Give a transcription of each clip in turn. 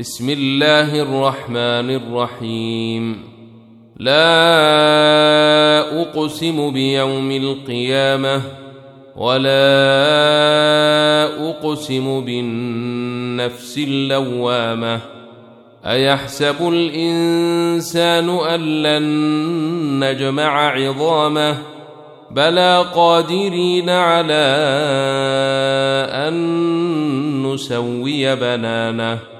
بسم الله الرحمن الرحيم. لا أقسم بيوم القيامة ولا أقسم بالنفس اللوامة. أيحسب الإنسان أن لن نجمع عظامه؟ بلى قادرين على أن نسوي بنانه.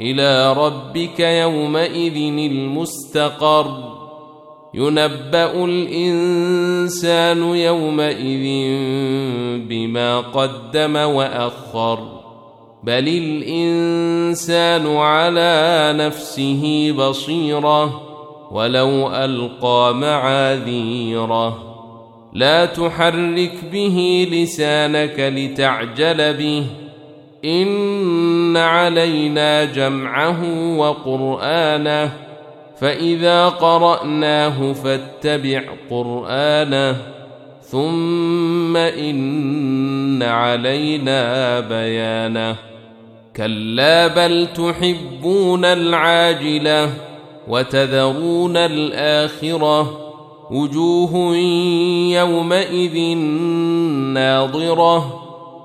إلى ربك يومئذ المستقر. ينبأ الإنسان يومئذ بما قدم وأخر. بل الإنسان على نفسه بصيرة ولو ألقى معاذيره. لا تحرك به لسانك لتعجل به. ان علينا جمعه وقرانه فاذا قراناه فاتبع قرانه ثم ان علينا بيانه كلا بل تحبون العاجله وتذرون الاخره وجوه يومئذ ناظره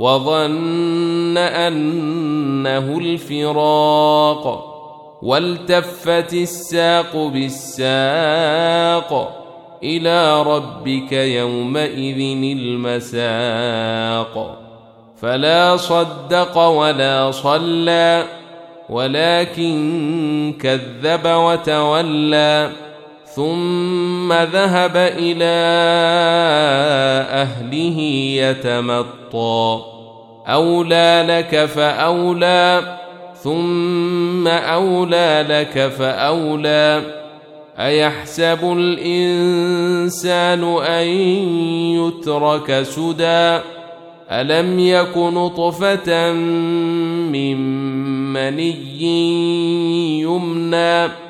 وظن أنه الفراق والتفت الساق بالساق إلى ربك يومئذ المساق. فلا صدق ولا صلى ولكن كذب وتولى. ثم ذهب إلى اهله يتمطى. اولى لك فاولى ثم اولى لك فاولى. ايحسب الانسان ان يترك سدى؟ الم يك نطفه من مني يمنى؟